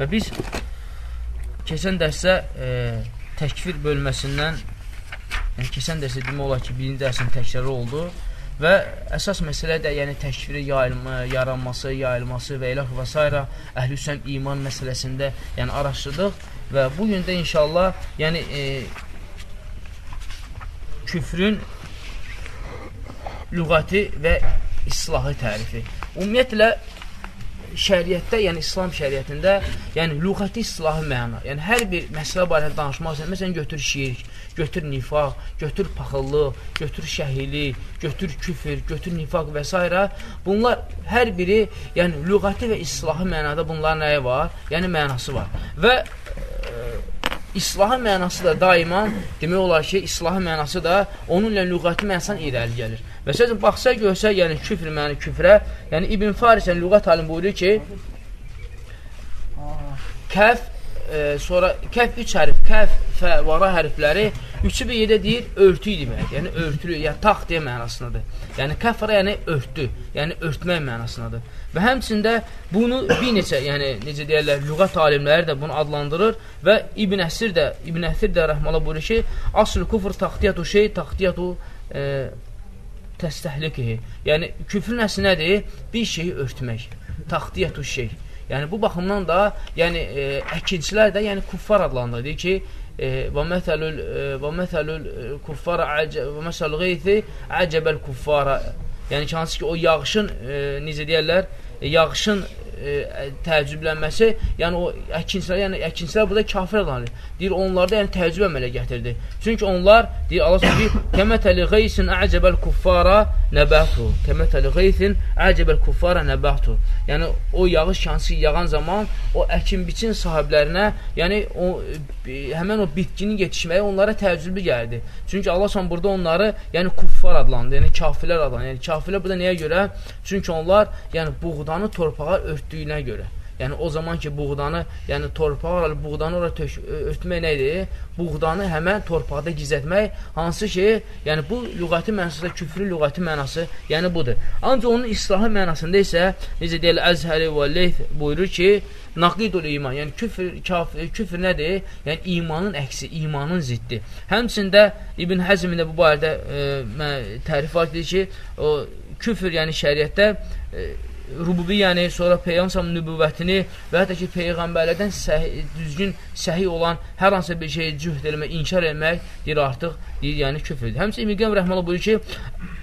Və biz keçən dərsə e, təkfir bölməsindən yəni keçən dərsə demək olar ki, birinci dərsin təkrarı oldu və əsas məsələ də yəni təkfiri yayılma, yaranması, yayılması və elə və s. əhlüsən iman məsələsində yəni araşdırdıq və bu gün də inşallah yəni e, küfrün lüğəti və islahı tərifi. Ümumiyyətlə şəriətdə, yəni İslam şəriətində, yəni lüğəti islahı məna. Yəni hər bir məsələ barədə danışmaq üçün, məsələn götür şirk, götür nifaq, götür paxıllıq, götür şəhili, götür küfür, götür nifaq və s. Bunlar hər biri, yəni lüğəti və islahı mənada bunların nəyi var? Yəni mənası var. Və İslahı mənası da daima demək olar ki, islahı mənası da onunla lüğəti mənasından irəli gəlir. Və sözün baxsa görsə, yəni küfr məni küfrə, yəni İbn Farisən lüğət alim buyurur ki, kəf, e, sonra kəf üç hərf, kəf, fə, vara hərfləri bir yerdə deyir, örtü demək, yəni örtülü, yəni taxt deyə mənasındadır. Yəni kəfara, yəni örtdü, yəni örtmək mənasındadır. Və həmçində bunu bir neçə, yəni necə deyərlər, lüğət alimləri də bunu adlandırır və İbn Əsir də, İbn Əsir də rəhmələ buyurur ki, asl kufr taxtiyatu şey, taxtiyatu e, təstəhlikihi. Yəni küfrün əsli nədir? Bir şeyi örtmək. Taxtiyatu şey. Yəni bu baxımdan da, yəni e, əkinçilər də, yəni kuffar adlandırır ki, məsəlül kuffara və məsəlül qeythi əcəbəl kuffara yəni ki, hansı ki o yağışın e, necə deyərlər yağışın e, təəccüblənməsi, yəni o əkinçilər, yəni əkinçilər burada kafir adlanır. Deyir, onlarda yəni təəccüb əmələ gətirdi. Çünki onlar, deyir, Allah deyir, kəmətəli qeysin əcəbəl kuffara nəbətu. Kəmətəli qeysin əcəbəl kuffara nəbətu. Yəni, o yağış yansı yağan zaman o əkin-biçin sahiblərinə, yəni o, həmən o bitkinin yetişməyi onlara təəccüblü gəldi. Çünki Allah son burada onları, yəni kuffar adlandı, yəni kafirlər adlandı. Yəni kafirlər burada nəyə görə? Çünki onlar, yəni buğdanı torpağa örtdü örtdüyünə görə. Yəni o zaman ki buğdanı, yəni torpağa buğdanı ora tök, örtmək nə idi? Buğdanı həmən torpaqda gizlətmək, hansı ki, yəni bu lüğəti mənasında küfrün lüğəti mənası, yəni budur. Ancaq onun islahı mənasında isə necə deyil Əzhəri və Leyth buyurur ki, naqidul iman, yəni küfr, kafir, küfr nədir? Yəni imanın əksi, imanın ziddi. Həmçində İbn Həzm də bu barədə e, tərif var ki, o küfr, yəni şəriətdə e, rububiyyəni, sonra Peyğəmbər nübüvvətini və hətta ki, Peyğəmbərlərdən səhi, düzgün, səhi olan hər hansı bir şeyi cühd eləmək, inkar eləmək deyir artıq, deyir, yəni küfrdür. Həmçə İbn Qəm rəhməhullah buyurur ki,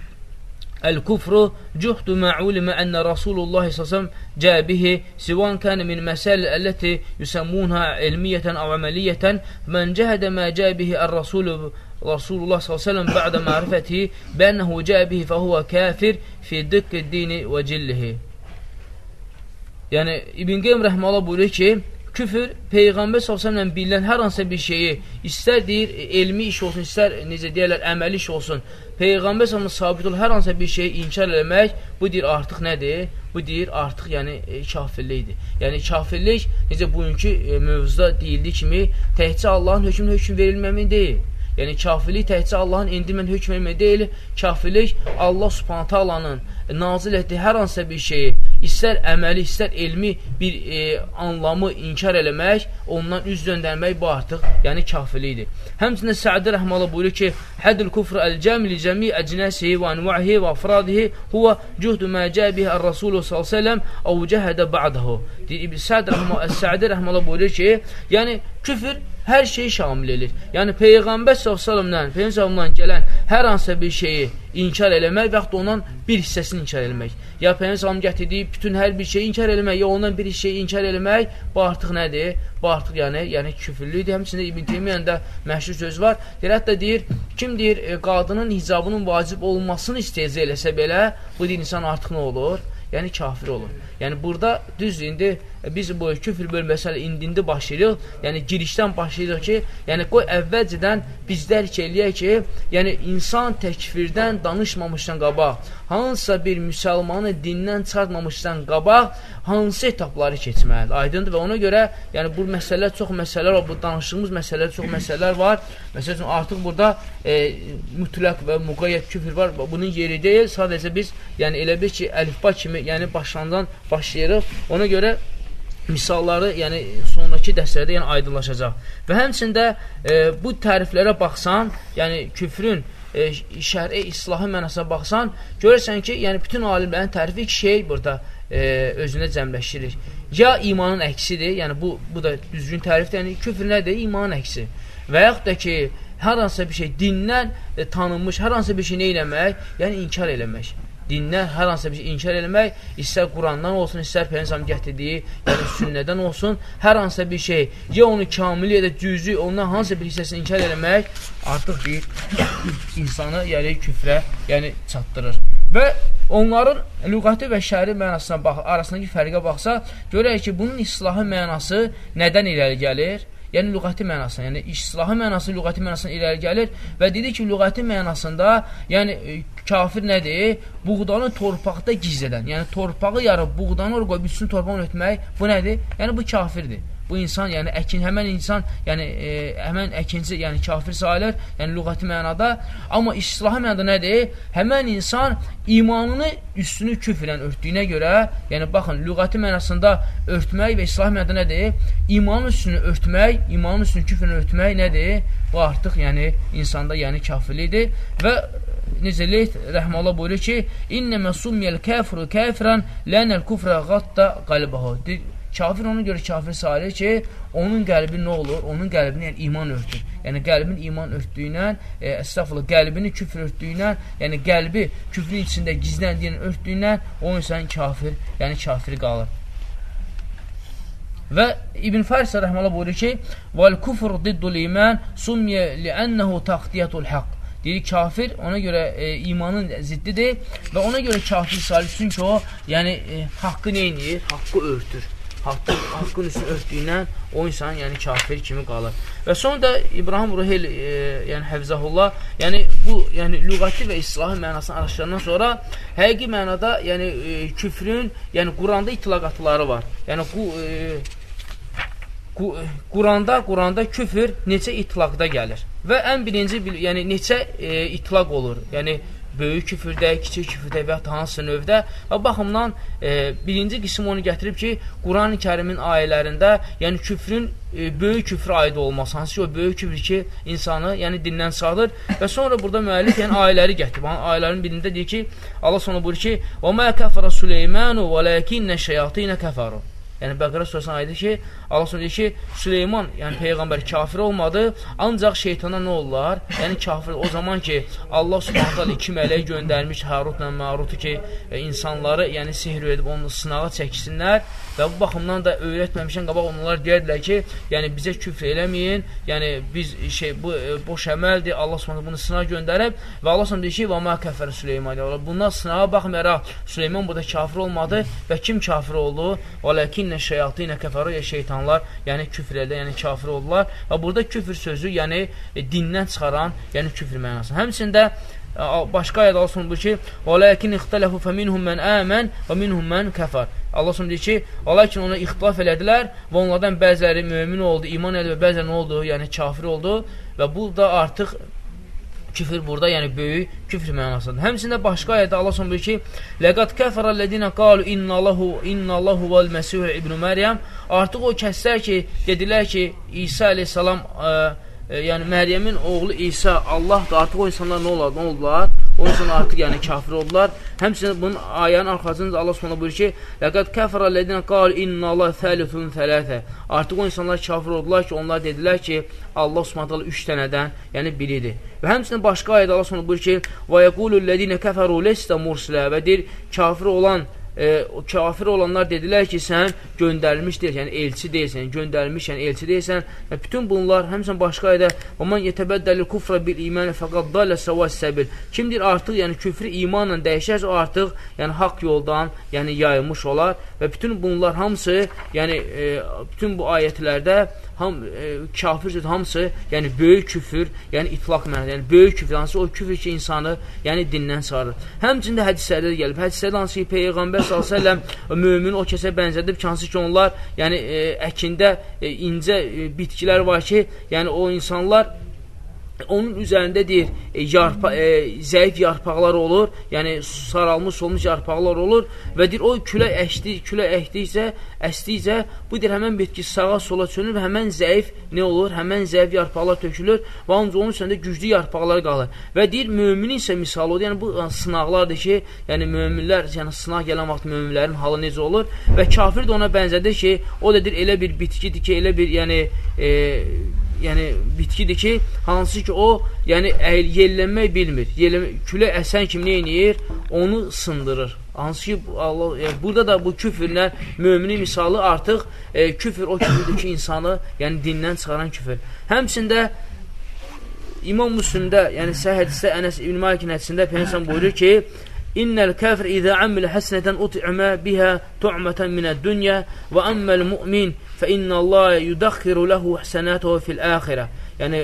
El-kufru cuhdu ma'ulime enne Rasulullah sallallahu cəə bihi sivan kana min məsəl əlləti yusammunha ilmiyatan aw amaliyatan men cəhədə ma cəə bihi er-rasul Rasulullah sallallahu ba'da ma'rifatihi bi annahu cəə bihi fa huwa kafir fi diqqid-dini və cillihi Yəni İbn Qeym rəhməhullah buyurur ki, küfür peyğəmbər sallallahu bilinən hər hansı bir şeyi istər deyir elmi iş olsun, istər necə deyirlər əməli iş olsun. Peyğəmbər sallallahu sabit ol hər hansı bir şeyi inkar eləmək bu deyir artıq nədir? Bu deyir artıq yəni e, kafirlikdir. Yəni kafirlik necə bugünkü e, mövzuda deyildiyi kimi təkcə Allahın hökmünə hökm verilməmi deyil. Yəni kafirlik təkcə Allahın indirmən hökm vermək deyil, kafirlik Allah Subhanahu taalanın nazil etdiyi hər hansısa bir şeyi, istər əməli, istər elmi bir e, anlamı inkar eləmək, ondan üz döndərmək bu artıq, yəni kafirlikdir. Həmçində Səadi Rəhmalı buyurur ki, Hədül kufr əl-cəmli cəmi əcnəsihi və anvahihi və afradihi huvə cühdü mə cəbihi ər-Rasulü s.ə.v əv cəhədə ba'dahu. Səadi Rəhmalı buyurur ki, yəni küfür hər şeyi şamil edir. Yəni Peyğəmbər s.ə.v-dən, Peyğəmbər gələn hər hansısa bir şeyi inkar eləmək və yaxud ondan bir hissəsini inkar eləmək. Ya Peyğəmbər gətirdiyi bütün hər bir şeyi inkar eləmək, ya ondan bir şeyi inkar eləmək, bu artıq nədir? Bu artıq yəni, yəni küfürlüdür. Həmçində İbn Teymiyyənin də məşhur söz var. Deyir, hətta deyir, kim deyir, e, qadının hicabının vacib olmasını istəyəcək eləsə belə, bu din insan artıq nə olur? Yəni kafir olur. Yəni burada düz indi biz bu küfr bölməsi indində başlayırıq. Yəni girişdən başlayırıq ki, yəni qoy əvvəlcədən biz dərk eləyək ki, yəni insan təkfirdən danışmamışdan qabaq, hansısa bir müsəlmanı dindən çıxartmamışdan qabaq, hansı etapları keçməlidir? Aydındır və ona görə, yəni bu məsələlər çox məsələlər bu danışdığımız məsələlər çox məsələlər var. Məsələn, artıq burada e, mütləq və müqayyət küfr var. Bunun yeri deyil. Sadəcə biz, yəni elə bir ki, əlifba kimi, yəni başlandan başlayırıq. Ona görə misalları, yəni sonrakı dərslərdə yəni aydınlaşacaq. Və həmçində e, bu təriflərə baxsan, yəni küfrün e, şəri islahı mənasına baxsan, görürsən ki, yəni bütün alimlərin tərifi iki şey burada e, özünə cəmləşdirir. Ya imanın əksidir, yəni bu bu da düzgün tərifdir, yəni küfr nədir? İmanın əksi. Və yaxud da ki, hər hansısa bir şey dindən e, tanınmış, hər hansısa bir şey nə eləmək? Yəni inkar eləmək dindən hər hansısa bir şey inkar eləmək, istər Qurandan olsun, istər Peygəmbər gətirdiyi, yəni sünnədən olsun, hər hansısa bir şey, ya onu kamil ya da cüzü, ondan hansısa bir hissəsini inkar eləmək artıq bir insanı yəni küfrə, yəni çatdırır. Və onların lüğəti və şəri mənasına bax, arasındakı fərqə baxsa, görək ki, bunun islahı mənası nədən irəli gəlir? Yəni lüğəti mənasına, yəni islahi mənası lüğəti mənasına irəli gəlir və dedi ki, lüğəti mənasında, yəni e, kafir nədir? Buğdanı torpaqda gizlədən, yəni torpağı yarıb buğdanı oraya qoyub üstünü torpaqla ötmək, bu nədir? Yəni bu kafirdir bu insan, yəni əkin, həmən insan, yəni e, həmən əkinci, yəni kafir sayılır, yəni lüğəti mənada. Amma islahi mənada nədir? Həmən insan imanını üstünü küfrlə örtdüyünə görə, yəni baxın, lüğəti mənasında örtmək və islahi mənada nədir? İmanın üstünü örtmək, imanın üstünü küfrlə örtmək nədir? Bu artıq, yəni insanda, yəni kafirlidir və necə Leyt rəhməllah buyurur ki, İnnəmə summiyəl kəfru kəfrən lənəl kufrə qatta qalbahu. Kafir ona görə kafir sayılır ki, onun qəlbi nə olur? Onun qəlbini yəni, iman örtür. Yəni qəlbin iman örtdüyünə, e, əstəğfurullah, qəlbini küfr örtdüyünə, yəni qəlbi küfrün içində gizləndiyini örtdüyünə o insan kafir, yəni kafir qalır. Və İbn Fəris rəhməhullah buyurur ki: "Val kufr diddul iman sumya li'annahu taqtiyatul haqq." Deyir kafir ona görə e, imanın ziddidir və ona görə kafir sayılır çünki o, yəni e, haqqı nə edir? Haqqı örtür haqqın, haqqın üstünü örtdüyündən o insan yəni kafir kimi qalır. Və sonra da İbrahim Ruhel, e, yəni Həfzəhullah, yəni bu yəni lüğəti və islahi mənasını araşdırandan sonra həqiqi mənada yəni e, küfrün, yəni Quranda itlaqatları var. Yəni bu e, Quranda, Quranda küfür neçə itlaqda gəlir? Və ən birinci, yəni neçə e, itlaq olur? Yəni böyük küfürdə, kiçik küfürdə və ya hansı növdə və baxımdan e, birinci qism onu gətirib ki, Quran-ı kərimin ayələrində, yəni küfrün e, böyük küfrə aid olması, hansı ki, o böyük küfr ki, insanı yəni dindən salır və sonra burada müəllif yəni ayələri gətirib. Yəni, ayələrin birində deyir ki, Allah sonra buyurur ki, "Və mə kəfərə Süleymanu və lakinnə şeyatinə kəfəru." Yəni Bəqərə surəsində ayədir ki, Allah deyir ki, Süleyman, yəni peyğəmbər kafir olmadı, ancaq şeytana nə olurlar? Yəni kafir o zaman ki, Allah Subhanahu taala iki mələk göndərmiş Harutla Marutu ki, e, insanları, yəni sehr edib onu sınağa çəksinlər və bu baxımdan da öyrətməmişən qabaq onlar deyirdilər ki, yəni bizə küfr eləməyin, yəni biz şey bu e, boş əməldir. Allah Subhanahu bunu sınağa göndərib və Allah Subhanahu deyir ki, "Və ma kəfər Süleyman." Bundan sınağa baxmayaraq Süleyman burada kafir olmadı və kim kafir oldu? "Vəlakin inə şeyatinə kəfəru ya şeytanlar, yəni küfr edə, yəni kafir oldular. Və burada küfr sözü, yəni e, dindən çıxaran, yəni küfr mənası. Həmçində başqa ayədə Allah sunur ki, "Vəlakin ixtələfu feminhum men amen və minhum men kafar." Allah sunur deyir ki, "Lakin ona ixtilaf elədilər və onlardan bəziləri mömin oldu, iman etdi və bəziləri oldu? Yəni kafir oldu və bu da artıq küfür burada, yəni böyük küfr mənasıdır. Həmçində başqa ayədə Allah son buyur ki, "Ləqad kəfərə ləzina qalu innallahu innallahu vel Məsih ibn Məryəm" Artıq o kəslər ki, dedilər ki, İsa əleyhissalam ə, ə, yəni Məryəmin oğlu İsa Allahdır. Artıq o insanlar nə olar? Nə oldular? O insan artıq yəni kafir oldular. Həmçinin bunun ayənin arxasında Allah Subhanahu buyurur ki: "Laqad kafara ledina qal inna Allah thalitun thalatha." Artıq o insanlar kafir oldular ki, onlar dedilər ki, Allah Subhanahu 3 dənədən, yəni biridir. Və həmçinin başqa ayədə Allah Subhanahu buyurur ki: "Və yaqulu ledina kafaru lesta mursila." Və deyir, kafir olan e, o kafir olanlar dedilər ki, sən göndərilmiş deyilsən, yəni elçi deyilsən, göndərilmiş, yəni elçi deyilsən. Və bütün bunlar həmçinin başqa ayədə "Oman yetəbəddəli kufra bil iman fəqad dalla savas səbil." Kimdir artıq, yəni küfrü imanla dəyişərsə, o artıq yəni haqq yoldan, yəni yayılmış olar və bütün bunlar hamısı, yəni e, bütün bu ayətlərdə ham e, kafir söz hamısı, yəni böyük küfür, yəni itlaq mənada, yəni böyük küfür, hansı o küfür ki, insanı yəni dindən sarır. Həmçində hədislərdə də gəlib. Hədislərdə hansı ki, Peyğəmbər sallallahu mömin o kəsə bənzədib ki, hansı ki, onlar yəni e, əkində e, incə e, bitkilər var ki, yəni o insanlar onun üzərində deyir, e, yarpa, e, zəif yarpaqlar olur, yəni saralmış olmuş yarpaqlar olur və deyir, o külə əşdi, külə əhdikcə, əsdikcə, bu deyir, həmən bitki sağa sola çönür və həmən zəif nə olur? Həmən zəif yarpaqlar tökülür və ancaq onun üstəndə güclü yarpaqlar qalır. Və deyir, müminin isə misalı odur, yəni bu sınaqlardır ki, yəni möminlər, yəni sınaq gələn vaxt möminlərin halı necə olur və kafir də ona bənzədir ki, o da deyir, elə bir bitkidir ki, elə bir, yəni, e, yəni bitkidir ki, hansı ki o, yəni yellənmək bilmir. Yellənmə, külə əsən kimi edir? Onu sındırır. Hansı ki Allah yəni, burada da bu küfrlə möminin misalı artıq e, küfr o küfrdür ki, insanı yəni dindən çıxaran küfr. Həmçində İmam Müslimdə, yəni səhih hədisdə Ənəs İbn Malikin hədisində Peyğəmbər buyurur ki, İnnel kafir izə amil haseneten ut'ima biha tu'matan min ad-dunya və amma'l mu'min fə innallaha yudakhiru lahu ihsanatuhu fil-axirə. Yəni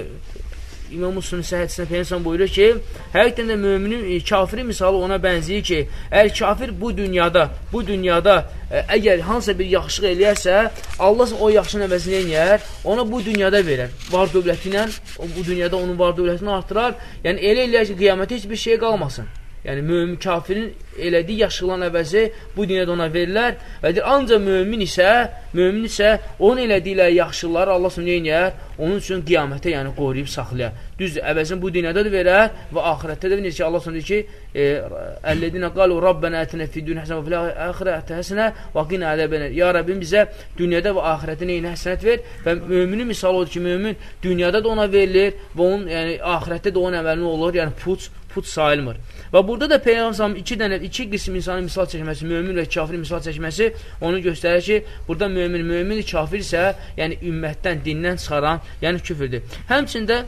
İmam Müslim səhədisində Peygəmbər buyurur ki, həqiqətən də möminin e, kafirin misalı ona bənzəyir ki, əgər kafir bu dünyada, bu dünyada əgər hansısa bir yaxşılıq eləyərsə, Allah o yaxşının əvəzini eləyər, ona bu dünyada verər. Var dövləti ilə bu dünyada onun var dövlətini artırar. Yəni elə eləyər ki, qiyamətə heç bir şey qalmasın. Yəni, mömin kafirin elədiyi yaşılan əvəzi bu dünyada ona verilər və deyir, ancaq mömin isə, mömin isə onun elədikləri yaxşıları Allah sonra neyinəyər? Onun üçün qiyamətə, yəni qoruyub saxlayar. Düzdür, əvəzini bu dünyada da verər və ahirətdə də necə Allah sonra deyir ki, e, əllədinə qalu Rabbənə ətinə fiddün həsənə və filə əxirətə həsənə və qinə ədəbənə. Ya Rəbbim bizə dünyada və ahirətdə neyinə həsənət ver və müminin misalı odur ki, mümin dünyada da ona verilir və onun, yəni ahirətdə də onun əməlini olur, yəni puç, puç sayılmır. Və burada da Peyğəmbər iki dənə, iki qism insanın misal çəkməsi, mömin və kafir misal çəkməsi onu göstərir ki, burada mömin, mömin kafir isə, yəni ümmətdən, dindən çıxaran, yəni küfürdür. Həmçində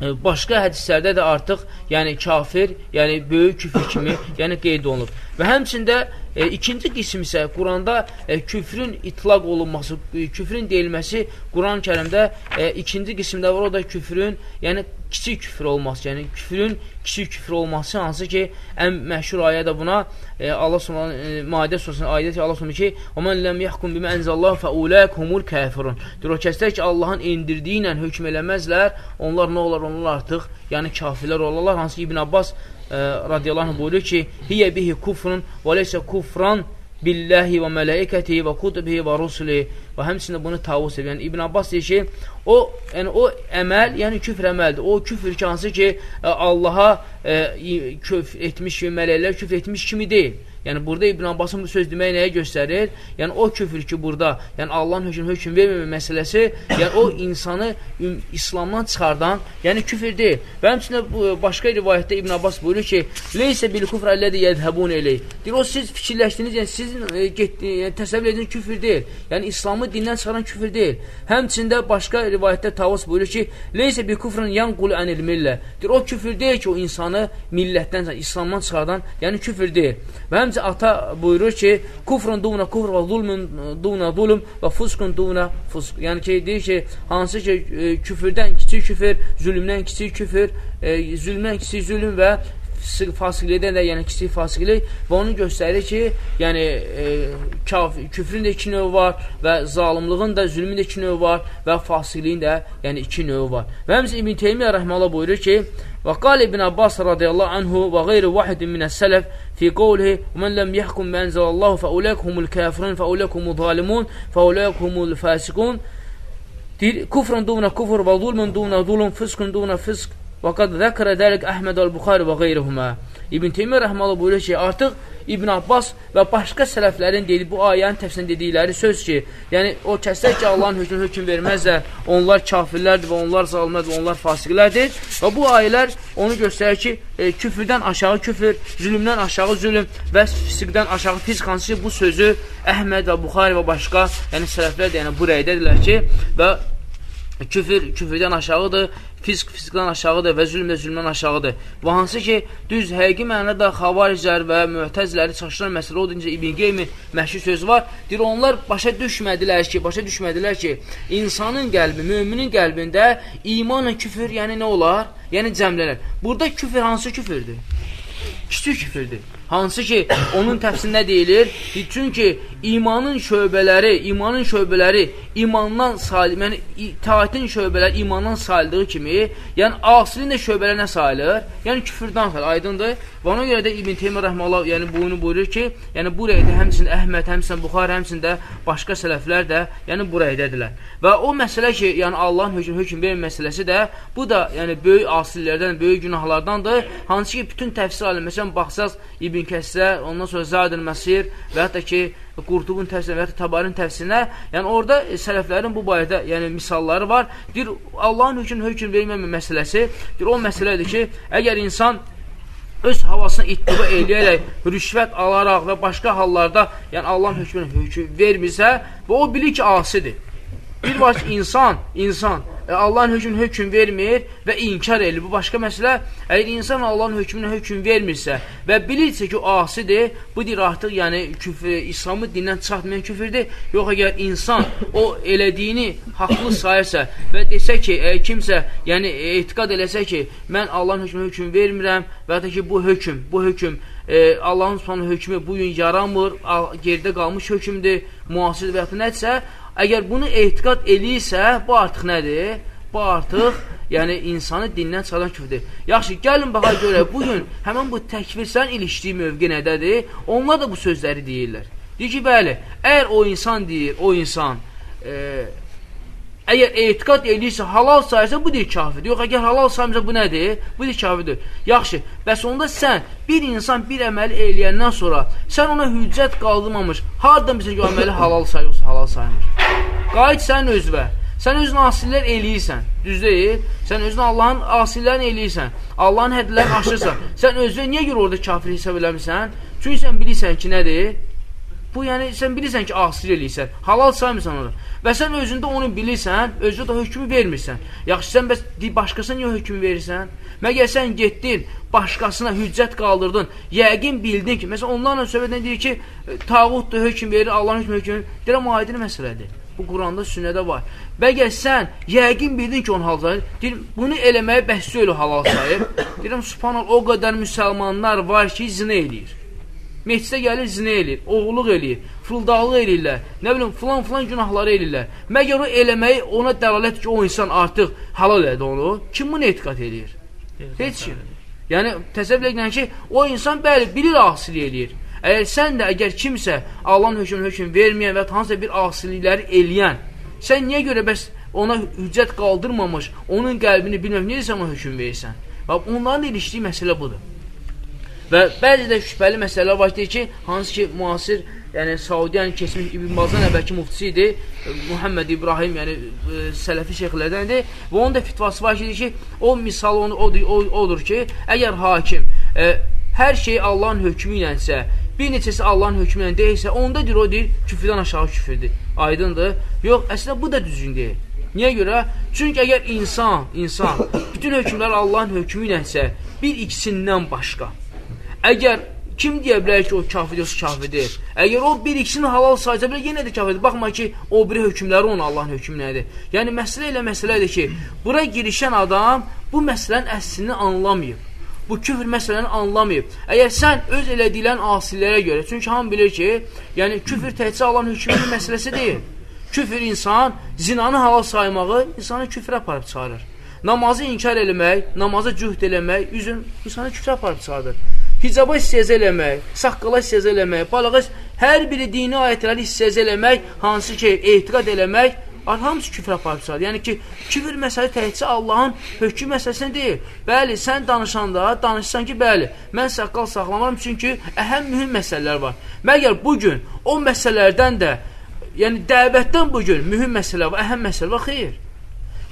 e, başqa hədislərdə də artıq yəni kafir, yəni böyük küfür kimi yəni qeyd olunub. Və həmçində e, ikinci qism isə Quranda e, küfrün itlaq olunması, e, küfrün deyilməsi Quran-ı Kərimdə e, ikinci qismdə var, o da küfrün, yəni kiçik küfr olması, yəni küfrün kiçik küfr olması, hansı ki, ən məşhur ayə də buna e, Allah Subhanahu e, Maidə surəsində ayədə ki, Allah Subhanahu ki, "Və men lem yahkum bima enzalallahu fa ulaikumul kafirun." Deyir o kəslər ki, Allahın endirdiyi ilə hökm eləməzlər, onlar nə olar? Onlar artıq yəni kafirlər olarlar. Hansı ki, İbn Abbas e, radiyallahu anh buyurur ki, "Hiyə bihi kufrun və leysə kufran" billahi və mələikəti və kutubihi və rusuli və həmçində bunu tavus edir. Yəni, İbn Abbas deyir ki, o, yəni, o əməl, yəni küfr əməldir. O küfr ki, hansı ki, Allaha e, küfr etmiş kimi, mələklər küfr etmiş kimi deyil. Yəni burada İbn Abbasın bu söz demək nəyə göstərir? Yəni o küfür ki, burada, yəni Allahın hökm hökm verməmə məsələsi, yəni o insanı İslamdan çıxardan, yəni küfür deyil. Və həmçində bu başqa rivayətdə İbn Abbas buyurur ki, "Leysə bil kufr əlləzi yezhabun eley." Deyir o siz fikirləşdiniz, yəni sizin e, getdi, yəni, təsəvvür edin küfür deyil. Yəni İslamı dindən çıxaran küfür deyil. Həmçində başqa rivayətdə Tavus buyurur ki, "Leysə bi kufrun yanqul anil millə." Deyir o küfür deyil ki, o insanı millətdən, İslamdan çıxardan, yəni küfür deyil. Və həm Həmcə ata buyurur ki, kufrun duna kufr və zulmün duna zulm və fuskun duna fusk. Yəni ki, deyir ki, hansı ki, e, küfürdən kiçik küfür, zülmdən kiçik küfür, e, zülmdən kiçik zülm və fasiqlikdən də, yəni kiçik fasiqlik və onu göstərir ki, yəni e, kaf, küfrün də iki növü var və zalimlığın da, zülmün də iki növü var və fasiqliyin də, yəni iki növü var. Və həmsə İbn Teymiyyə rəhməllah buyurur ki, qal İbn Abbas radiyallahu anhu və qeyri vahidin minəs sələf في قوله ومن لم يحكم بأنزل الله فأولئك هم الكافرون فأولئك هم الظالمون فأولئك هم الفاسقون كفر دون كفر وظلم دون ظلم فسق دون فسق. وقد ذكر ذلك أحمد البخاري وغيرهما. İbn Teymiyyə rəhmələ buyurur ki, artıq İbn Abbas və başqa sələflərin dedi, bu ayənin təfsirində dedikləri söz ki, yəni o kəslər ki, Allahın hökmünü hökm verməzlər, onlar kafirlərdir və onlar zalimlərdir, onlar fasiqlərdir. Və bu ayələr onu göstərir ki, e, küfrdən aşağı küfür, zülmdən aşağı zülm və fisiqdən aşağı fisk hansı bu sözü Əhməd və Buxari və başqa, yəni sələflər də yəni bu rəydədirlər ki, və küfür küfrdən aşağıdır fisk fiskdən aşağıdır və zülm də zülmdən aşağıdır. Və hansı ki, düz həqiqi mənada xavariclər və mühtəzləri çaşdıran məsələ odur, necə İbn Qeymin məşhur sözü var. Deyir, onlar başa düşmədilər ki, başa düşmədilər ki, insanın qəlbi, möminin qəlbində imanla küfür, yəni nə olar? Yəni cəmlənər. Burada küfür hansı küfürdür? Kiçik küfürdür. Hansı ki, onun təfsirində deyilir? Çünki imanın şöbələri, imanın şöbələri imandan salih, yəni itaətin şöbələri imandan sayıldığı kimi, yəni asilin də şöbələri nə sayılır? Yəni küfürdən sayılır, aydındır. Və ona görə də İbn Teymiyyə rəhməhullah yəni bunu buyurur ki, yəni bu rəydə həmçinin Əhməd, həmçinin Buxar, həmçinin də başqa sələflər də yəni bu rəydədirlər. Və o məsələ ki, yəni Allahın hökm hökm vermə məsələsi də bu da yəni böyük asillərdən, böyük günahlardandır. Hansı ki, bütün təfsir alim, məsələn baxsaz İbn Kəssə, ondan sonra Zadül Məsir və hətta ki Qurtubun təfsirinə və ya Tabarin təfsirinə, yəni orada e, sələflərin bu barədə yəni misalları var. Deyir, Allahın hökm hökm verməmə məsələsi, deyir, o məsələdir ki, əgər insan öz havasına ittiba eləyərək, rüşvət alaraq və başqa hallarda, yəni Allahın hökmünə hökm vermirsə, və o bilir ki, asidir. Bir var ki, insan, insan e, Allahın hökmünə hökm vermir və inkar edir. Bu başqa məsələ. Əgər insan Allahın hökmünə hökm vermirsə və bilirsə ki, o asidir, bu deyir artıq yəni küfr, İslamı dindən çıxartmayan küfrdir. Yox, əgər insan o elədiyini haqlı sayırsa və desə ki, ə, kimsə yəni etiqad eləsə ki, mən Allahın hökmünə hökm vermirəm və ya ki, bu hökm, bu hökm e, Allahın subhanahu hökmü bu gün yaranmır, gerdə qalmış hökmdür, müasir və ya nədirsə, Əgər bunu etiqad eləyirsə, bu artıq nədir? Bu artıq, yəni insanı dindən çıxaran küfrdir. Yaxşı, gəlin baxa görə, bugün həmən bu təkvirsən ilişdiyi mövqi nədədir? Onlar da bu sözləri deyirlər. Deyir ki, bəli, əgər o insan deyir, o insan e, Əgər etiqad eləyirsə, halal sayırsa, bu deyir kafirdir. Yox, əgər halal saymırsa, bu nədir? Bu deyir kafirdir. Yaxşı, bəs onda sən bir insan bir əməli eləyəndən sonra sən ona hüccət qaldırmamış, hardan bilsən ki, o əməli halal sayır, halal saymır? Qayıt sənin özvə. Sən özün asillər eləyirsən, düz deyil? Sən özün Allahın asillərini eləyirsən, Allahın hədlərini aşırsan. Sən özünə niyə görə orada kafir hesab eləmirsən? Çünki sən bilirsən ki, nədir? Bu, yəni, sən bilirsən ki, asir eləyirsən, halal saymırsan onu. Və sən özündə onu bilirsən, özü də hökmü vermirsən. Yaxşı, sən bəs başqasına niyə hökm verirsən? Məgər sən getdin, başqasına hüccət qaldırdın, yəqin bildin ki, məsələn, onlarla söhbətdən deyir ki, e, tağutdur, hökm verir, Allahın hökmü hökm verir. Deyirəm, aidin məsələdir. Bu Quranda, sünnədə var. Bəgər sən yəqin bildin ki, onu halal sayır. Deyir, bunu eləməyə bəhsi ölü halal sayır. Deyirəm, subhanal, o qədər müsəlmanlar var ki, zinə eləyir. Mehdidə gəlir, zinə eləyir, oğulluq eləyir, fırıldaqlıq eləyirlər, nə bilim, filan-filan günahları eləyirlər. Məgər o eləməyi ona dəlalət ki, o insan artıq halal elədi onu, kim bunu etiqat eləyir? Heç kim. Yəni, təsəvvür edən ki, o insan bəli, bilir asili eləyir. Əgər sən də, əgər kimsə Allahın hökmünü hökm verməyən və hansısa bir asilikləri eləyən, sən niyə görə bəs ona hüccət qaldırmamış, onun qəlbini bilməm, niyə sən ona hökm verirsən? Bax, onların ilişdiyi məsələ budur. Və bəzi də şübhəli məsələlər var ki, hansı ki, müasir, yəni Saudiyan keçmiş İbn Bazdan əvvəlki muftisi idi, Muhammed İbrahim, yəni ə, sələfi şeyxlərdəndir və onun da fitvası var ki, ki, o misal onu, odur, o, odur ki, əgər hakim ə, hər şey Allahın hökmü ilənsə, bir neçəsi Allahın hökmü ilə deyilsə, onda deyir, o deyir, küfrdən aşağı küfürdür. Aydındır? Yox, əslində bu da düzgün deyil. Niyə görə? Çünki əgər insan, insan bütün hökmlər Allahın hökmü ilənsə, bir ikisindən başqa Əgər kim deyə bilər ki, o kafir yoxsa kafirdir? Əgər o bir ikisini halal saysa bilər, yenə də kafirdir. Baxma ki, o biri hökmləri onun Allahın hökmü nədir? Yəni, məsələ elə məsələdir ki, bura girişən adam bu məsələnin əslini anlamayıb. Bu küfr məsələni anlamayıb. Əgər sən öz elədiyilən asillərə görə, çünki hamı bilir ki, yəni küfr təhcə Allahın hökmünün məsələsi deyil. Küfr insan, zinanı halal saymağı insanı küfrə aparıb çağırır. Namazı inkar eləmək, namazı cühd eləmək, üzün insanı küfrə aparıb çağırır hicaba istiyazə eləmək, saqqala istiyazə eləmək, balığa hər biri dini ayətləri istiyazə eləmək, hansı ki, etiqad eləmək, hamısı küfr aparıbsadır. Yəni ki, küfr məsələ təhcə Allahın hökm məsələsində deyil. Bəli, sən danışanda, danışsan ki, bəli, mən saqqal saxlamaram, çünki əhəm mühüm məsələlər var. Məgər bugün o məsələlərdən də, yəni dəvətdən bugün mühüm məsələ var, əhəm məsələ var, xeyr.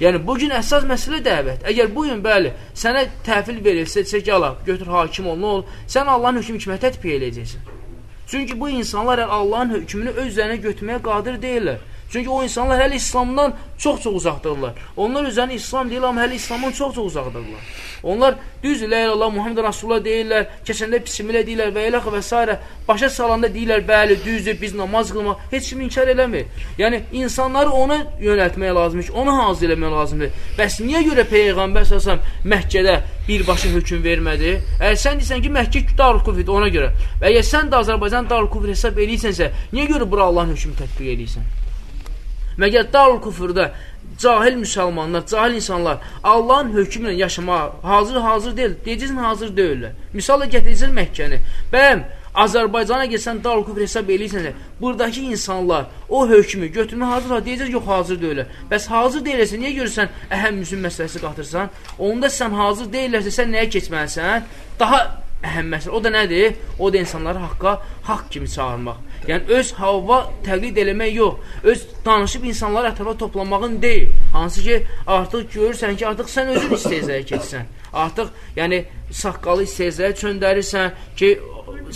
Yəni, bugün əsas məsələ dəvət. Əgər bugün, bəli, sənə təhvil verilsə, ki, Allah, götür hakim ol, nə ol, sən Allahın hökmü kimə tətbiq eləyəcəksən. Çünki bu insanlar Allahın hökmünü öz üzərinə götürməyə qadir deyirlər. Çünki o insanlar hələ İslamdan çox-çox uzaqdırlar. Onlar üzərinə İslam deyil, amma hələ İslamdan çox-çox uzaqdırlar. Onlar düz ilə Allah Muhammed Rasulullah deyirlər, keçəndə bismillah deyirlər və eləx və s. Başa salanda deyirlər, bəli, düzdür, biz namaz qılmaq, heç kim inkar eləmir. Yəni, insanları ona yönəltmək lazımdır ki, onu hazır eləmək lazımdır. Bəs niyə görə Peyğəmbər səsəm Məkkədə birbaşa hökm vermədi. Əgər sən deyirsən ki, Məkkə Darul ona görə. Və əgər sən də Azərbaycan Darul hesab eləyirsənsə, niyə görə bura Allahın hökmünü tətbiq eləyirsən? Məgər Darul Kufrda cahil müsəlmanlar, cahil insanlar Allahın hökmü ilə yaşamağa hazır hazır deyil. Deyəcəksən hazır deyirlər. Misal gətirəcəksən Məkkəni. Bəyəm Azərbaycana gəlsən Darul Kufr hesab eləyirsənsə, buradakı insanlar o hökmü götürmə hazır deyəcək yox hazır deyirlər. Bəs hazır deyilsə niyə görürsən əhəm müslim məsələsi qatırsan? Onda sən hazır deyillərsə sən nəyə keçməlisən? Daha əhəm məsələ. O da nədir? O da insanları haqqa haqq kimi çağırmaq. Yəni öz hava təqlid eləmək yox, öz danışıb insanları ətrafa toplamağın deyil. Hansı ki, artıq görürsən ki, artıq sən özün isteyizəyə keçsən. Artıq, yəni, saqqalı isteyizəyə çöndərirsən ki,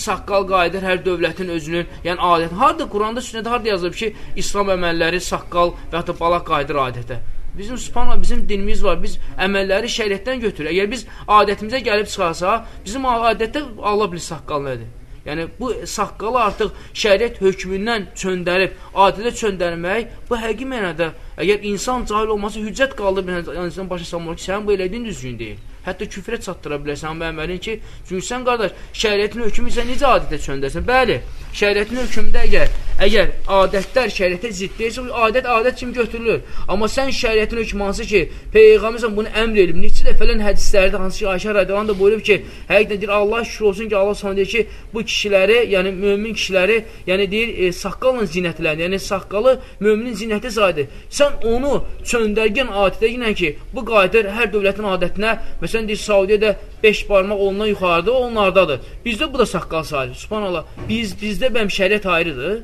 saqqal qayıdır hər dövlətin özünün, yəni adəti. Harada Quranda, sünnədə harada yazılıb ki, İslam əməlləri saqqal və da balaq qayıdır adətə. Bizim subhanallah bizim dinimiz var. Biz əməlləri şəriətdən götürür. Əgər biz adətimizə gəlib çıxarsa, bizim adətdə Allah bilir saqqal nədir. Yəni bu saqqalı artıq şəriət hökmündən çöndərib, adilə çöndərmək bu həqiqi mənada əgər insan cahil olmasa hüccət qaldı insan başa salmaq ki, sənin bu elədiyin düzgün deyil. Hətta küfrə çatdıra bilərsən bu əməlin ki, çünki sən qardaş, şəriətin hökmü isə necə adətə çöndərsən? Bəli, şəriətin hökmündə əgər əgər adətlər şəriətə zidddirsə, adət adət kimi götürülür. Amma sən şəriətin hökmü hansı ki, peyğəmbər bunu əmr edib. Neçə dəfələn hədislərdə hansı ki, Ayşə radiyallahu da buyurub ki, həqiqətən deyir Allah şükür olsun ki, Allah sonra deyir ki, bu kişiləri, yəni mömin kişiləri, yəni deyir e, saqqalla zinətlənir. Yəni saqqalı möminin zinəti saydır. Sən onu çöndərgən adətə ilə ki, bu qayıdır hər dövlətin adətinə, məsələn deyir Saudiyədə 5 barmaq ondan yuxarıda, onlardadır. Bizdə bu da saqqal sayılır. Subhanallah. Biz bizdə bəm şəriət ayrıdır.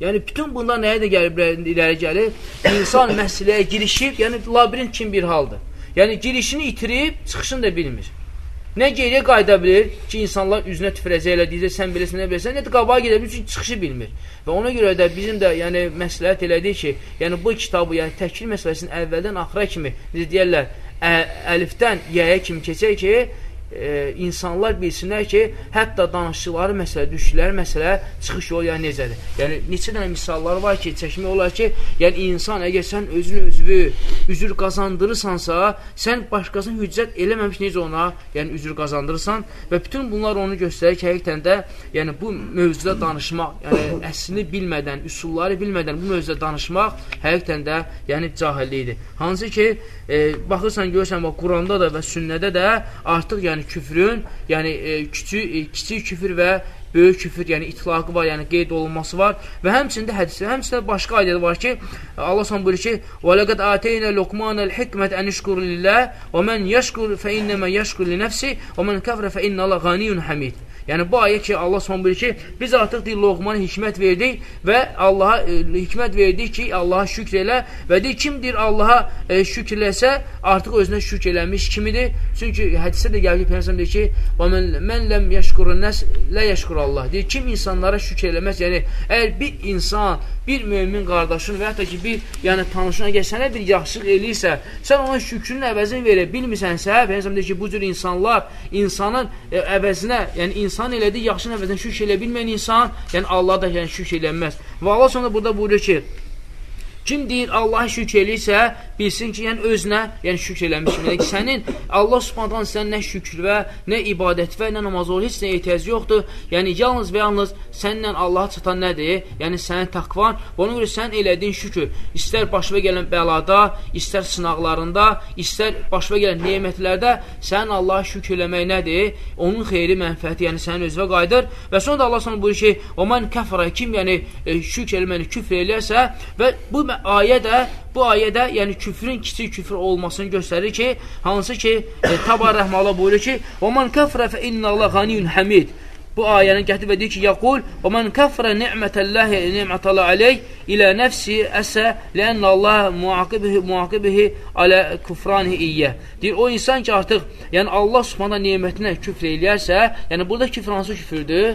Yəni bütün bunlar nəyə də gəlib irəli gəlir? İnsan məsələyə girişib, yəni labirint kimi bir haldır. Yəni girişini itirib, çıxışını da bilmir. Nə geriyə qayıda bilir ki, insanlar üzünə tüfrəcəklə deyəcək, sən bilirsən, nə bilirsən, nə də qabağa gedə bilir, çünki çıxışı bilmir. Və ona görə də bizim də yəni məsləhət elədik ki, yəni bu kitabı, yəni təkil məsələsini əvvəldən axıra kimi, necə deyərlər, ə, əlifdən yəyə kimi keçək ki, e, insanlar bilsinlər ki, hətta danışıqları məsələ, düşdükləri məsələ çıxış yolu yəni necədir. Yəni neçə dənə misallar var ki, çəkmək olar ki, yəni insan əgər sən özünü özünü üzür qazandırırsansa, sən başqasına hüccət eləməmiş necə ona, yəni üzür qazandırırsan və bütün bunlar onu göstərir ki, həqiqətən də yəni bu mövzuda danışmaq, yəni əslini bilmədən, üsulları bilmədən bu mövzuda danışmaq həqiqətən də yəni cahillikdir. Hansı ki, e, baxırsan görürsən bax Quranda da və sünnədə də artıq yəni küfrün, yəni e, kiçik e, kiçik küfür və böyük küfür, yəni itlaqı var, yəni qeyd olunması var və həmçində hədisdə, həmçində başqa ayədə var ki, Allah son buyurur ki: "Və laqad ateyna Luqmanal hikmət an yashkur lillah və men yashkur fe innema yashkur li nefsi və men kafara fe inna Allah ganiyyun hamid." Yəni bu ayə ki, Allah son buyurur ki, biz artıq deyil Loğmana hikmət verdik və Allaha e, hikmət verdik ki, Allaha şükr elə və deyir, kimdir Allaha e, şükr eləsə, artıq özünə şükr eləmiş kimidir. Çünki hədisdə də gəlir Peyğəmbər deyir ki, "Və men, men lem yeşkurun nas la yeşkur Allah." Deyir, kim insanlara şükr eləməz, yəni əgər bir insan bir mömin qardaşın və hətta ki, bir yəni tanışına gəl sənə bir yaxşılıq eləyirsə, sən ona şükrün əvəzini verə bilmirsənsə, Peyğəmbər deyir ki, bu cür insanlar insanın e, əvəzinə, yəni insan elədiyi yaxşının əvəzinə şükr elə bilməyən insan, yəni Allah da yəni şükr eləməz. Və Allah sonra burada buyurur ki, Kim deyir Allah şükr eləyirsə, bilsin ki, yəni özünə, yəni şükr eləmiş. Yəni sənin Allah Subhanahu sən nə şükr və nə ibadət və nə namaz olur, heç nə ehtiyac yoxdur. Yəni yalnız və yalnız səninlə Allaha çatan nədir? Yəni sənin təqvan. Ona görə sən elədiyin şükür, istər başına gələn bəlada, istər sınaqlarında, istər başına gələn nemətlərdə sənin Allaha şükr eləmək nədir? Onun xeyri, mənfəəti, yəni sənin özünə qayıdır. Və sonra da Allah sana buyurur ki, "O man kafara kim yəni e, şükr eləməni küfr eləyərsə və bu ayə də bu ayədə yəni küfrün kiçik küfr olmasını göstərir ki, hansı ki e, Tabar rəhmələ buyurur ki, "Və man kafara fe innallaha ganiyyun hamid." Bu ayəni gətirib deyir ki, "Yaqul və men kafara ni'metallahi ni'matallahi aleyh ilə nəfsi əsə lənna Allah muaqibihi muaqibihi alə kufranihi iyyə." Deyir o insan ki, artıq yəni Allah Subhanahu nemətinə küfr eləyərsə, yəni burada küfr hansı küfürdür?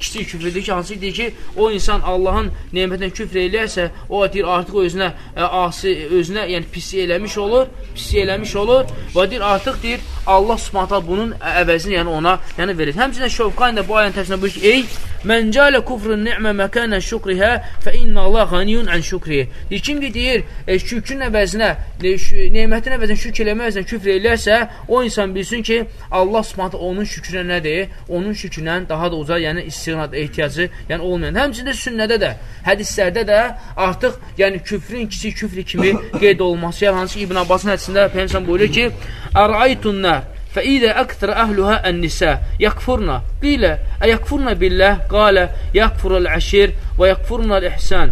Kiçik küfrdür ki, hansı deyir ki, o insan Allahın nemətinə küfr eləyərsə, o deyir artıq özünə ə, e, asi, özünə yəni pislik eləmiş olur, pislik eləmiş olur və deyir artıq deyir Allah Subhanahu bunun əvəzini yəni ona yəni verir. Həmçinin Şövqani də bu ayənin təfsirində buyurur ki, ey Mən cələ kufrun ni'mə məkənə şükrihə fə inna Allah qaniyun ən şükrihi. Deyir, kim ki deyir, e, şükrün əvəzinə, e, nemətin əvəzinə şükr eləmək əvəzinə küfr eləsə, o insan bilsin ki, Allah subhanətə onun şükrünə nədir? Onun şükrünə daha da uca, yəni istiğnat ehtiyacı, yəni olmayan. Həmçində sünnədə də, hədislərdə də artıq, yəni küfrün kiçik küfrü kimi qeyd olması, yəni hansı İbn Abbasın hədisində Peygəmbər buyurur ki, "Əraytun nar فإذا أكثر أهلها النساء يكفرن قيل أيكفرن بالله قال يكفر العشير ويكفرن الإحسان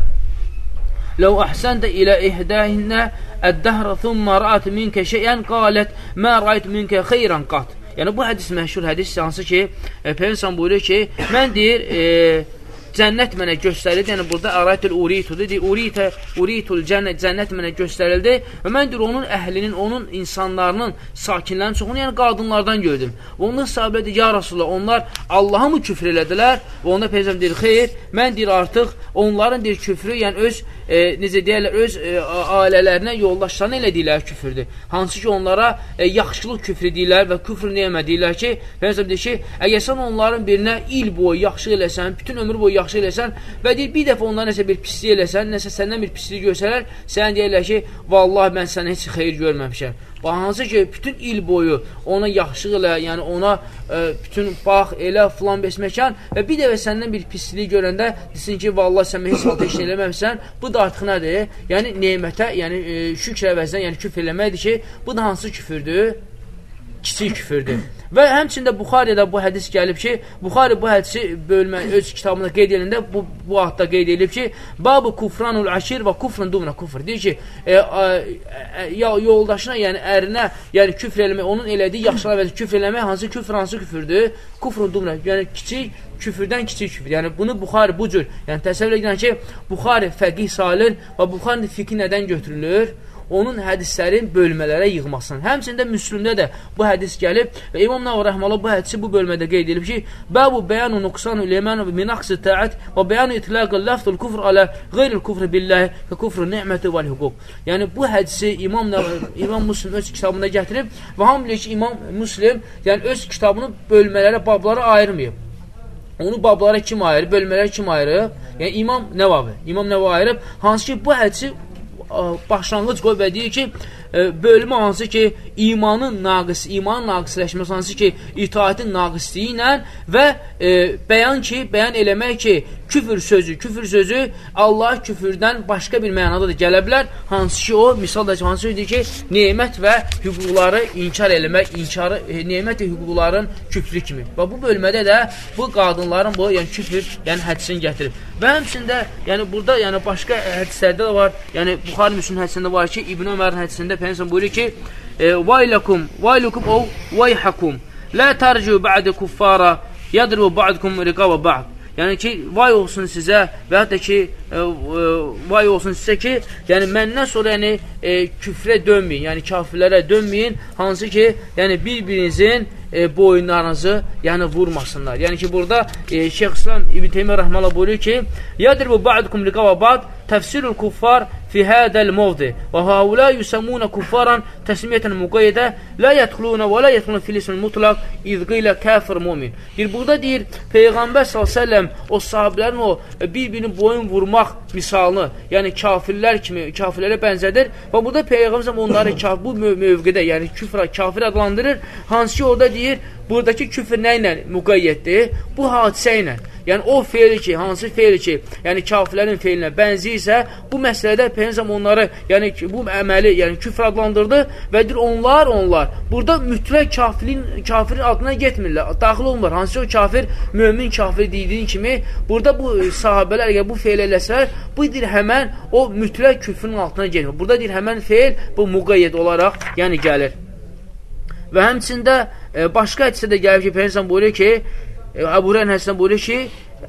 لو أحسنت إلى إحداهن الدهر ثم رأت منك شيئا قالت ما رأيت منك خيرا قط Yəni bu hədis məşhur hədis hansı ki, e, Peyğəmbər buyurur ki, mən deyir, e, cənnət mənə göstərildi. Yəni burada araytul uritudur. Deyir, uritə, uritul cənnət, cənnət mənə göstərildi və mən deyir onun əhlinin, onun insanlarının, sakinlərinin çoxunu, yəni qadınlardan gördüm. Və onlar sahabə deyir, ya Rasulullah, onlar Allaha mı küfr elədilər? Və onda Peyğəmbər deyir, xeyr, mən deyir artıq onların deyir küfrü, yəni öz e, necə deyirlər, öz e, ailələrinə, yoldaşlarına elədikləri küfürdür. Hansı ki, onlara e, yaxşılıq küfrü deyirlər və küfr neyəmə deyirlər ki, Peyğəmbər deyir ki, əgər sən onların birinə il boyu yaxşı eləsən, bütün ömür boyu yaxşı eləsən və deyir, bir dəfə onlara nəsə bir pislik eləsən, nəsə səndən bir pislik görsələr, sən deyirlər ki, vallahi mən sənə heç xeyir görməmişəm. Hansı ki, bütün il boyu ona yaxşılıq elə, yəni ona e, bütün bax, elə, filan besməkan və bir dəfə səndən bir pislik görəndə desin ki, vallahi sən heç halda heç eləməmişsən, bu da artıq nədir? Yəni, neymətə, yəni e, şükr əvəzindən, yəni küfr eləməkdir ki, bu da hansı küfürdür? Kiçik küfürdür. Və həmçində Buxariyada bu hədis gəlib ki, Buxari bu hədisi bölmə öz kitabında qeyd edəndə bu bu adda qeyd edib ki, Babu kufranul aşir və kufrun dumna kufr. Deyir ki, e, e, ya yoldaşına, yəni ərinə, yəni küfr eləmək, onun elədiyi yaxşılar və küfr eləmək hansı küfr, hansı küfürdür? Kufrun dumna, yəni kiçik küfürdən kiçik küfür. Yəni bunu Buxari bu cür, yəni təsəvvür edirəm ki, Buxari fəqih salin və Buxarinin fikri nədən götürülür? Onun hədislərin bölmələrə yığmasın. Həmçində Müslümdə də bu hədis gəlib və İmam Nəvvi rəhməhullah bu hədisi bu bölmədə qeyd edib ki, bəbu bəyanu nuqsanu liman min aqsi ta'at və bəyanu itlaqul lafzul kufr ala qeyril kufr billahi və kufr ni'məti vəl hüquq. Yəni bu hədisi İmam İmam Müslim öz kitabında gətirib və hamı bilir ki, İmam Müslim yəni öz kitabını bölmələrə, bablara ayırmayıb. Onu bablara kim ayırıb, bölmələrə kim ayırıb? Yəni İmam Nəvavi. İmam Nəvavi ayırıb, hansı ki bu hədisi başlanğıc qoy və deyir ki, e, bölümü hansı ki, imanın naqis, imanın naqisləşməsi hansı ki, itaətin naqisliyi ilə və e, bəyan ki, bəyan eləmək ki, küfür sözü, küfür sözü Allah küfürdən başqa bir mənada da gələ bilər. Hansı ki, o, misal da hansı sözdür ki, nemət və hüquqları inkar eləmək, inkarı, e, nemət və hüquqların küfrü kimi. Və bu bölmədə də bu qadınların bu, yəni küfür, yəni hədisini gətirib. Və həmçində, yəni burada, yəni başqa hədislərdə də var, yəni Buxari Müslüm hədisində var ki, İbn Ömərin hədisində Peyğəmbər buyurur ki: e, "Vaylakum, vaylukum o vayhakum. La tarju ba'de kuffara yadru ba'dukum riqaba ba'd." Yəni ki, vay olsun sizə və hətta ki, e, e, vay olsun sizə ki, yəni məndən sonra yəni e, küfrə dönməyin, yəni kafirlərə dönməyin, hansı ki, yəni bir-birinizin e, boyunlarınızı yəni vurmasınlar. Yəni ki, burada e, Şeyx İslam İbn Teymiyyə rəhməhullah buyurur ki: "Yadribu ba'dukum liqawa ba'd tafsilul kuffar fi hadal mawdi wa haula yusamuna kuffaran tasmiyatan muqayyada la yadkhuluna wa la yadkhuluna fil ism mutlaq iz qila kafir mu'min." Deyir, burada deyir Peyğəmbər sallallahu o sahabelərin o e, bir-birini boyun vurmaq misalını, yəni kafirlər kimi kafirlərə bənzədir və burada Peyğəmbər onları bu mövqedə, yəni küfrə, kafir adlandırır. Hansı ki, orada deyir buradakı küfr nə ilə müqəyyətdir? Bu hadisə ilə. Yəni o feil ki, hansı feil ki, yəni kafirlərin feilinə bənziyirsə, bu məsələdə Peyğəmbər onları, yəni bu əməli, yəni küfr adlandırdı və deyir onlar, onlar burada mütləq kafirin kafirin adına getmirlər, daxil olmur. Hansı o kafir mömin kafir dediyin kimi, burada bu sahabelər əgər bu feil eləsələr, bu deyir həmən o mütləq küfrün altına getmir. Burada deyir həmən feil bu müqəyyəd olaraq, yəni gəlir. Və həmçində e, başqa hədisdə də gəlir ki, Peyğəmbər buyurur ki, Əbu Hüreyra hədisində buyurur ki,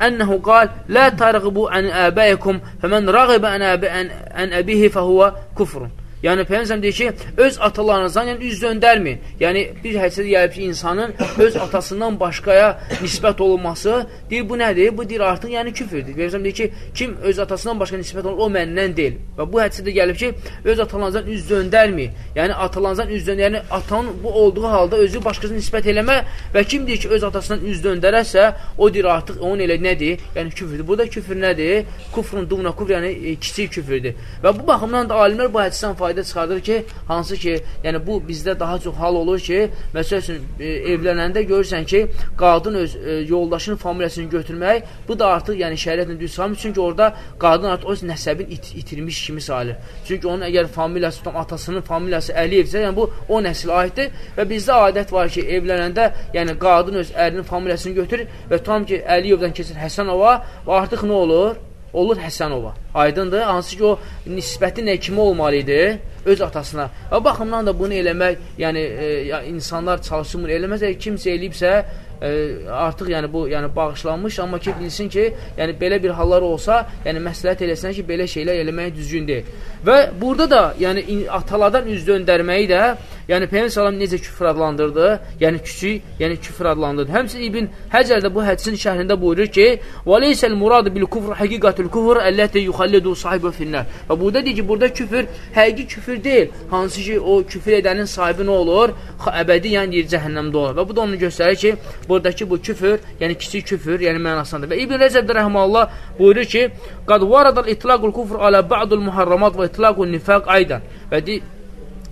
Ənəhu qal, Lə tarğıbu ən əbəyikum, fəmən rəğibə ən əbihi fəhuvə kufrun. Yəni Peyğəmbər deyir ki, öz atalarınızdan yəni üz döndərməyin. Yəni bir hədisdə deyir ki, insanın öz atasından başqaya nisbət olunması, deyir bu nədir? Bu deyir artıq yəni küfrdür. Peyğəmbər deyir ki, kim öz atasından başqa nisbət olunur, o məndən deyil. Və bu hədisdə gəlib ki, öz atalarınızdan üz döndərməyin. Yəni atalarınızdan üz döndər, yəni atanın bu olduğu halda özü başqasına nisbət eləmə və kim deyir ki, öz atasından üz döndərərsə, o deyir artıq onun elə nədir? Yəni küfrdür. Burada küfr nədir? Kufrun dumna kufr, yəni e, kiçik küfrdür. Və bu baxımdan da alimlər bu hədisdən fayda çıxardır ki, hansı ki, yəni bu bizdə daha çox hal olur ki, məsəl üçün e, evlənəndə görürsən ki, qadın öz e, yoldaşının familiyasını götürmək, bu da artıq yəni şəriətlə düz salmır. Çünki orada qadın artıq öz nəsəbini it itirmiş kimi sayılır. Çünki onun əgər familiyası tutan atasının familiyası Əliyevsə, yəni bu o nəsil aiddir və bizdə adət var ki, evlənəndə yəni qadın öz ərinin familiyasını götürür və tam ki Əliyevdən keçir Həsənova və artıq nə olur? Olur Həsənova. Aydındır? Hansı ki o nisbəti nə kimi olmalı idi? Öz atasına. Və baxımdan da bunu eləmək, yəni e, insanlar çalışmır, eləməz. Əgər kimsə eləyibsə, e, artıq yəni bu yəni bağışlanmış, amma ki bilsin ki, yəni belə bir hallar olsa, yəni məsləhət eləsinlər ki, belə şeylər eləmək düzgün deyil. Və burada da yəni atalardan üz döndərməyi də Yəni Peyğəmbər sallam necə küfr adlandırdı? Yəni kiçik, yəni küfr adlandırdı. Həmçinin İbn Həcər də bu hədisin şərhində buyurur ki: "Və leysəl murad bil kufr haqiqatul kufr əlləti yuxallidu sahibi finnar." Və burada deyir ki, burada küfr həqiqi küfr deyil. Hansı ki, o küfr edənin sahibi nə olur? Əbədi, yəni deyir cəhənnəmdə olur. Və bu da onu göstərir ki, buradakı bu küfr, yəni kiçik küfr, yəni mənasındadır. Və İbn Rəcəb rəhməhullah buyurur ki: "Qad varadal itlaqul kufr ala ba'dul muharramat və itlaqun nifaq aydan." Və deyir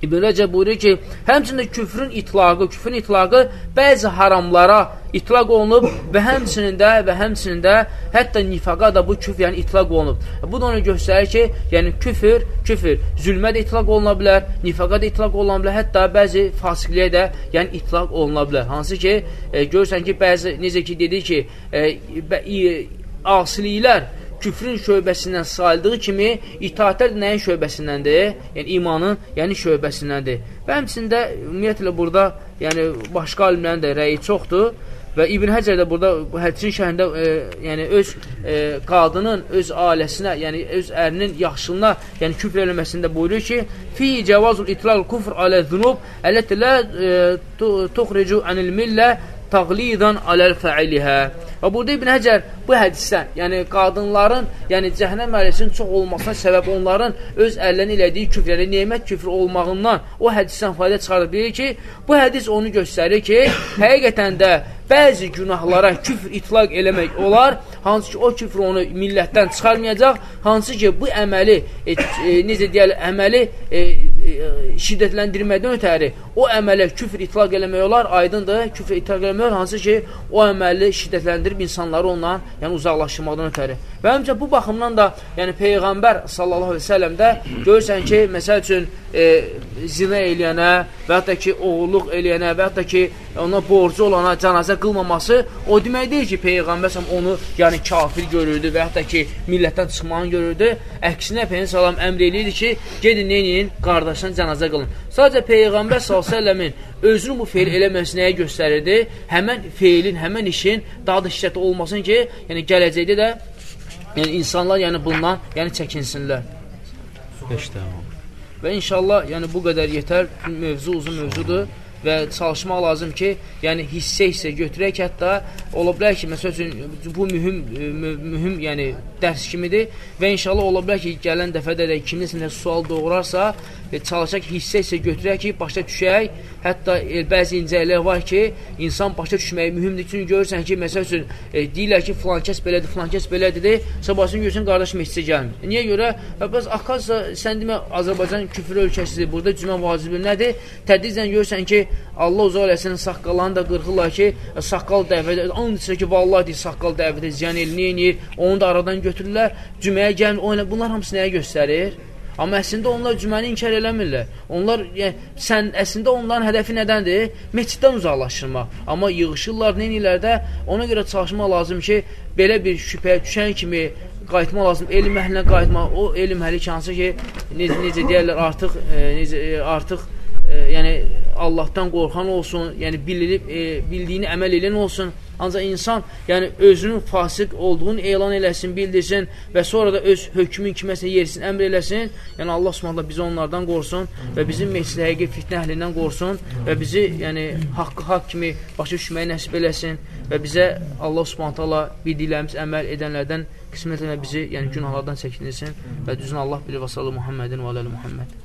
İbn Rəcəb buyurur ki, həmçində küfrün itlaqı, küfrün itlaqı bəzi haramlara itlaq olunub və həmçinin də və həmçinin də hətta nifaqa da bu küfr yəni itlaq olunub. Bu da onu göstərir ki, yəni küfr, küfr zülmə də itlaq oluna bilər, nifaqa da itlaq oluna bilər, hətta bəzi fasiqliyə də yəni itlaq oluna bilər. Hansı ki, e, görürsən ki, bəzi necə ki dedik ki, e, asiliklər küfrün şöbəsindən sayıldığı kimi itaətlər nəyin şöbəsindəndir? Yəni imanın, yəni şöbəsindəndir. Və həmçində ümumiyyətlə burada, yəni başqa alimlərin də rəyi çoxdur. Və İbn Həcər də burada bu hədisin şərhində e, yəni öz e, qadının öz ailəsinə, yəni öz ərinin yaxşılığına, yəni küfr eləməsində buyurur ki: "Fi cavazul itlal kufr alə zunub əlləti la e, tuxricu anil millə təqlidan aləl fəilihə. Və burada İbn Həcər bu hədisdən, yəni qadınların, yəni cəhənnəm əhlisinin çox olmasına səbəb onların öz əllərini elədiyi küfrləri, nemət küfrü olmağından o hədisdən fayda çıxarıb. Bilir ki, bu hədis onu göstərir ki, həqiqətən də bəzi günahlara küfr itlaq eləmək olar, hansı ki, o küfr onu millətdən çıxarmayacaq, hansı ki, bu əməli, e, e, necə deyəli, əməli e, e, şiddətləndirmədən ötəri o əmələ küfr itlaq eləmək olar, aydındır, küfr itlaq eləmək olar, hansı ki, o əməli şiddətləndirib insanları ondan, yəni uzaqlaşdırmaqdan ötəri. Və həmçə bu baxımdan da, yəni Peyğəmbər sallallahu aleyhi ve sellem də görürsən ki, məsəl üçün, e, zina eləyənə və hətta ki, oğulluq eləyənə və hətta ki, ona borcu olana canazə qılmaması o demək deyil ki, Peyğəmbər onu yəni kafir görürdü və hətta ki, millətdən çıxmağını görürdü. Əksinə Peyğəmbər salam əmr eləyirdi ki, gedin neyin, qardaşdan canazə qılın. Sadəcə Peyğəmbər s.ə.v-in özünü bu feil eləməsi nəyə göstərirdi? Həmən feilin, həmən işin daha da şiddətli olmasın ki, yəni gələcəkdə də yəni insanlar yəni bundan yəni çəkinsinlər. 5 dəqiqə. Və inşallah, yəni bu qədər yetər, mövzu uzun mövzudur və çalışmaq lazım ki, yəni hissə-hissə götürək, hətta ola bilər ki, məsəl üçün bu mühüm mühüm, yəni dərs kimidir və inşallah ola bilər ki, gələn dəfədə də kiminsə sual doğurarsa, e, çalışaq hissə-hissə götürək ki, başa düşək. Hətta e, bəzi incəliklər var ki, insan başa düşməyi mühümdür. Çünki görürsən ki, məsəl üçün e, deyirlər ki, filan kəs belədir, filan kəs belədir, sabahsın görürsən qardaşım heç gəlmir. E, niyə görə? Və bəs axarsa sən demə Azərbaycan küfür ölkəsidir. Burada cümə vacibi nədir? Tədricən görürsən ki, Allah uzaq eləsin saqqallarını da qırxırlar ki, saqqal dəvət and içir ki, vallahi deyir saqqal dəvətə ziyan eləyir, onu da aradan götürürlər. Cüməyə gəlmir. Bunlar hamısı nəyə göstərir? Amma əslində onlar cüməni inkar eləmirlər. Onlar, yəni, sən, əslində onların hədəfi nədəndir? Meçiddən uzaqlaşdırmaq. Amma yığışırlar, neynirlər də ona görə çalışmaq lazım ki, belə bir şübhəyə düşən kimi qayıtmaq lazım, elm əhlinə qayıtmaq. O elm əhli ki, hansı ki, necə, necə deyərlər, artıq, e, necə, e, artıq e, yəni Allahdan qorxan olsun, yəni bililib, e, bildiyini əməl edən olsun. Ancaq insan, yəni özünün fasıq olduğunu elan eləsin, bildirsin və sonra da öz hökmün kiməsə yersin, əmr eləsin. Yəni Allah Subhanahu bizi onlardan qorusun və bizim meclisdə həqiqi fitnə əhlindən qorusun və bizi yəni haqqı haqq kimi başa düşməyi nəsib eləsin və bizə Allah Subhanahu bildiklərimiz əməl edənlərdən qismət bizi yəni günahlardan çəkindirsin və düzün Allah bilir və sallallahu Muhammedin və aləli Muhammed.